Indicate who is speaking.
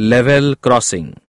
Speaker 1: level crossing.